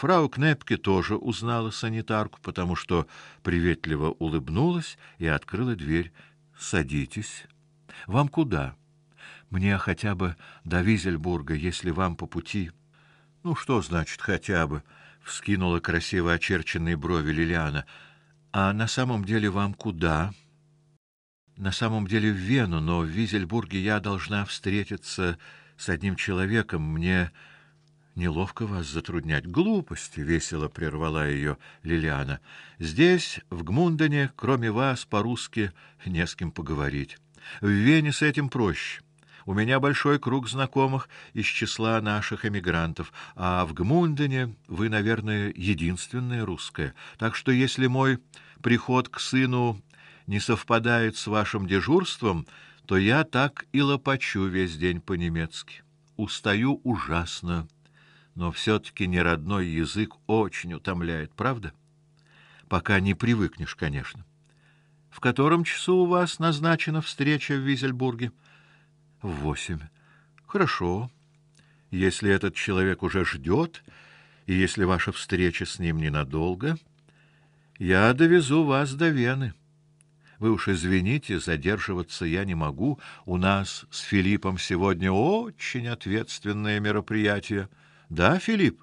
Фрау Кнепке тоже узнала санитарку, потому что приветливо улыбнулась и открыла дверь. Садитесь. Вам куда? Мне хотя бы до Визельбурга, если вам по пути. Ну что значит хотя бы? вскинула красиво очерченные брови Лилиана. А на самом деле вам куда? На самом деле в Вену, но в Визельбурге я должна встретиться с одним человеком. Мне неловко вас затруднять. Глупости, весело прервала ее Лилиана. Здесь, в Гмундене, кроме вас, по-русски не с кем поговорить. В Вене с этим проще. У меня большой круг знакомых из числа наших эмигрантов, а в Гмундене вы, наверное, единственная русская. Так что если мой приход к сыну не совпадает с вашим дежурством, то я так и лопачу весь день по-немецки. Устаю ужасно, но все таки неродной язык очень утомляет, правда? Пока не привыкнешь, конечно. В котором часу у вас назначена встреча в Визельбурге? В восемь. Хорошо. Если этот человек уже ждет, и если ваша встреча с ним ненадолго, я довезу вас до Вены. Вы уж извините, задерживаться я не могу. У нас с Филиппом сегодня очень ответственное мероприятие. Да, Филипп?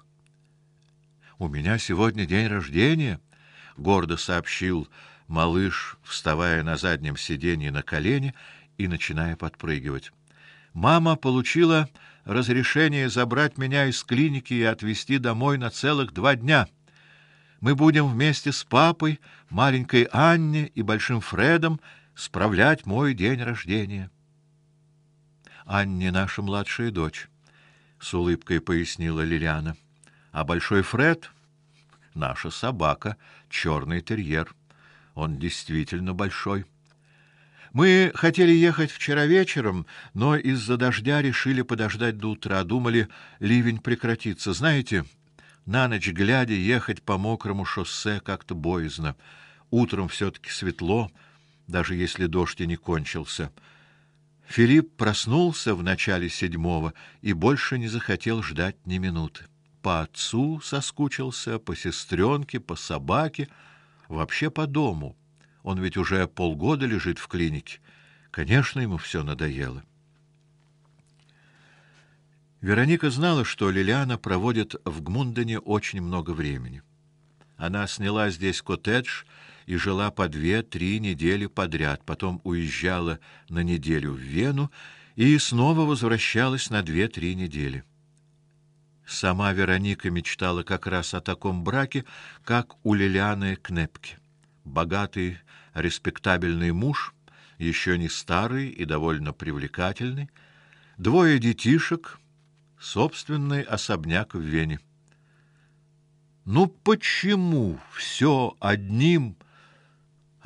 У меня сегодня день рождения, гордо сообщил малыш, вставая на заднем сиденье на колени и начиная подпрыгивать. Мама получила разрешение забрать меня из клиники и отвезти домой на целых два дня. Мы будем вместе с папой, маленькой Анне и большим Фредом справлять мой день рождения. Анне наша младшая дочь, с улыбкой пояснила Лилиана. А большой Фред наша собака, черный терьер. Он действительно большой. Мы хотели ехать вчера вечером, но из-за дождя решили подождать до утра, думали, ливень прекратится. Знаете, на ночь глядя ехать по мокрому шоссе как-то боязно. Утром все таки светло, даже если дождь и не кончился. Филипп проснулся в начале седьмого и больше не захотел ждать ни минуты. По отцу соскучился, по сестренке, по собаке, вообще по дому. Он ведь уже полгода лежит в клинике. Конечно, ему все надоело. Вероника знала, что Лилиана проводит в Гмундене очень много времени. Она сняла здесь коттедж и жила по две-три недели подряд, потом уезжала на неделю в Вену и снова возвращалась на две-три недели. Сама Вероника мечтала как раз о таком браке, как у Лилианы Кнепки. Богатый, респектабельный муж, еще не старый и довольно привлекательный, двое детишек, собственный особняк в Вене. Ну почему все одним,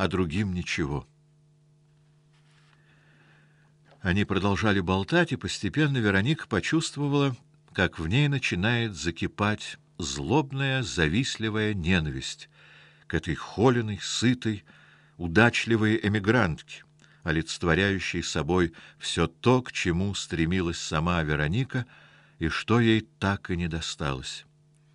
а другим ничего? Они продолжали болтать, и постепенно Вероника почувствовала, как в ней начинает закипать злобная, завистливая ненависть к этой холеной, сытой, удачливой эмигрантке, олицетворяющей собой все то, к чему стремилась сама Вероника и что ей так и не досталось.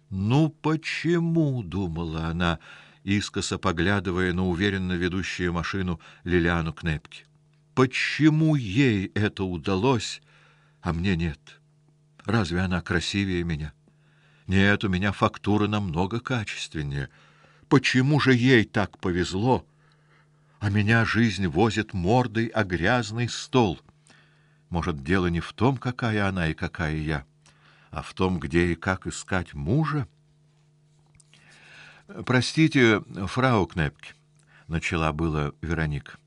Ну почему, думала она, искоса поглядывая на уверенно ведущую машину Лилиану Кнепки. Почему ей это удалось, а мне нет? Разве она красивее меня? Нет, у меня фактура намного качественнее. Почему же ей так повезло, а меня жизнь возит мордой о грязный стол? Может, дело не в том, какая она и какая я, а в том, где и как искать мужа? Простите, фрау Кнепки, начала было Вероника.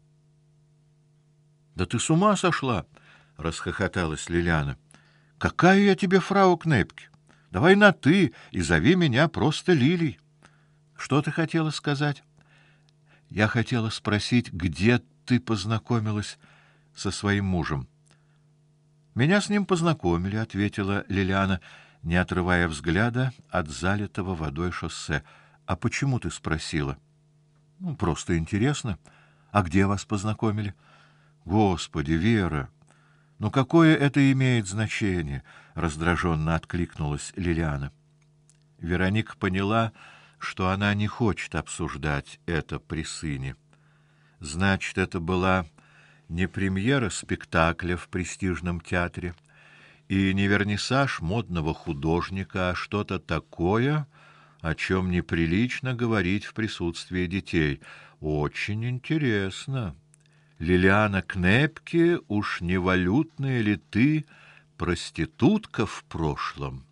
Да ты с ума сошла, расхохоталась Лиляна. Какая я тебе фрау Кнепки? Давай на ты и зови меня просто Лилей. Что ты хотела сказать? Я хотела спросить, где ты познакомилась со своим мужем. Меня с ним познакомили, ответила Лилиана, не отрывая взгляда от залитого водой шоссе. А почему ты спросила? Ну, просто интересно. А где вас познакомили? Господи, Вера, ну какое это имеет значение? раздраженно откликнулась Лилиана. Вероника поняла, что она не хочет обсуждать это при сыне. Значит, это была не премьера спектакля в престижном театре и не вернисаж модного художника, а что-то такое, о чем неприлично говорить в присутствии детей. Очень интересно. Лилиана Кнепке, уж не валютная ли ты проститутка в прошлом?